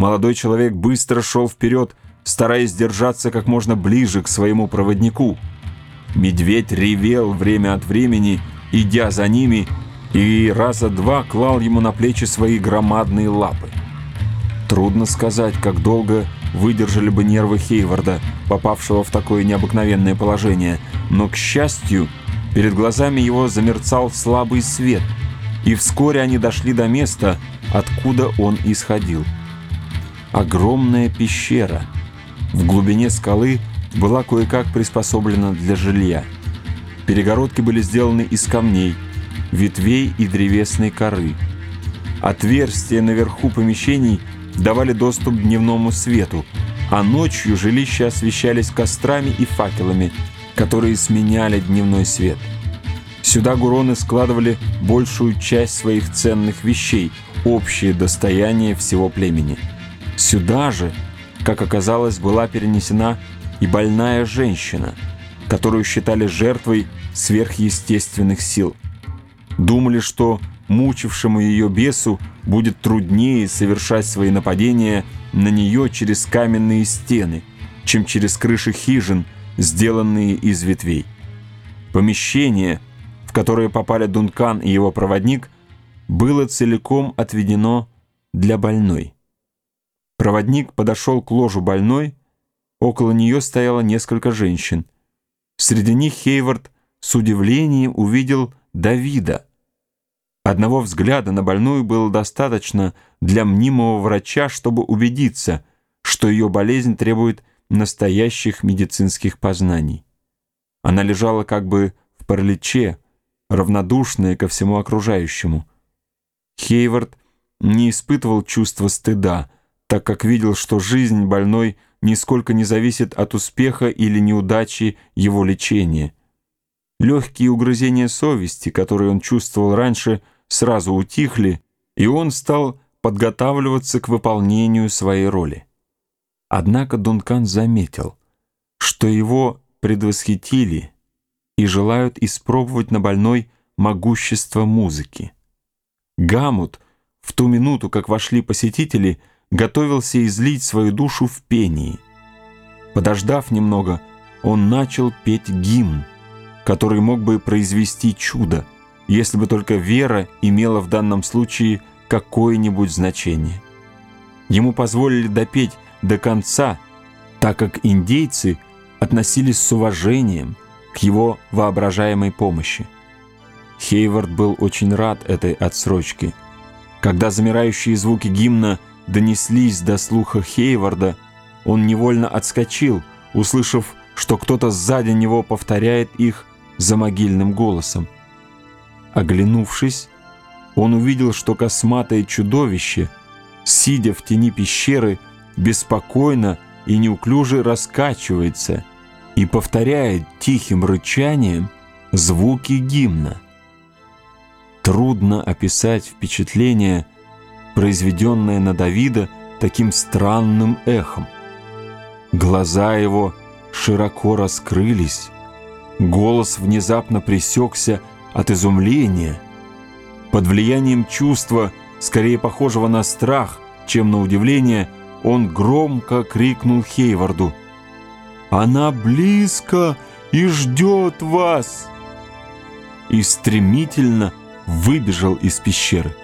Молодой человек быстро шел вперед, стараясь держаться как можно ближе к своему проводнику. Медведь ревел время от времени, идя за ними, и раза два клал ему на плечи свои громадные лапы. Трудно сказать, как долго выдержали бы нервы Хейварда, попавшего в такое необыкновенное положение, но, к счастью, перед глазами его замерцал слабый свет, и вскоре они дошли до места, откуда он исходил. Огромная пещера. В глубине скалы была кое-как приспособлена для жилья. Перегородки были сделаны из камней, ветвей и древесной коры. Отверстия наверху помещений давали доступ к дневному свету, а ночью жилища освещались кострами и факелами, которые сменяли дневной свет. Сюда гуроны складывали большую часть своих ценных вещей, общее достояние всего племени. Сюда же, как оказалось, была перенесена и больная женщина, которую считали жертвой сверхъестественных сил. Думали, что мучившему ее бесу будет труднее совершать свои нападения на нее через каменные стены, чем через крыши хижин, сделанные из ветвей. Помещение, в которое попали Дункан и его проводник, было целиком отведено для больной. Проводник подошел к ложу больной, около нее стояло несколько женщин. Среди них Хейвард с удивлением увидел Давида – Одного взгляда на больную было достаточно для мнимого врача, чтобы убедиться, что ее болезнь требует настоящих медицинских познаний. Она лежала как бы в параличе, равнодушная ко всему окружающему. Хейвард не испытывал чувства стыда, так как видел, что жизнь больной нисколько не зависит от успеха или неудачи его лечения – Легкие угрызения совести, которые он чувствовал раньше, сразу утихли, и он стал подготавливаться к выполнению своей роли. Однако Дункан заметил, что его предвосхитили и желают испробовать на больной могущество музыки. Гамут в ту минуту, как вошли посетители, готовился излить свою душу в пении. Подождав немного, он начал петь гимн, который мог бы произвести чудо, если бы только вера имела в данном случае какое-нибудь значение. Ему позволили допеть до конца, так как индейцы относились с уважением к его воображаемой помощи. Хейвард был очень рад этой отсрочке. Когда замирающие звуки гимна донеслись до слуха Хейварда, он невольно отскочил, услышав, что кто-то сзади него повторяет их за могильным голосом. Оглянувшись, он увидел, что косматое чудовище, сидя в тени пещеры, беспокойно и неуклюже раскачивается и повторяет тихим рычанием звуки гимна. Трудно описать впечатление, произведенное на Давида таким странным эхом. Глаза его широко раскрылись, Голос внезапно пресекся от изумления. Под влиянием чувства, скорее похожего на страх, чем на удивление, он громко крикнул Хейварду. «Она близко и ждет вас!» И стремительно выбежал из пещеры.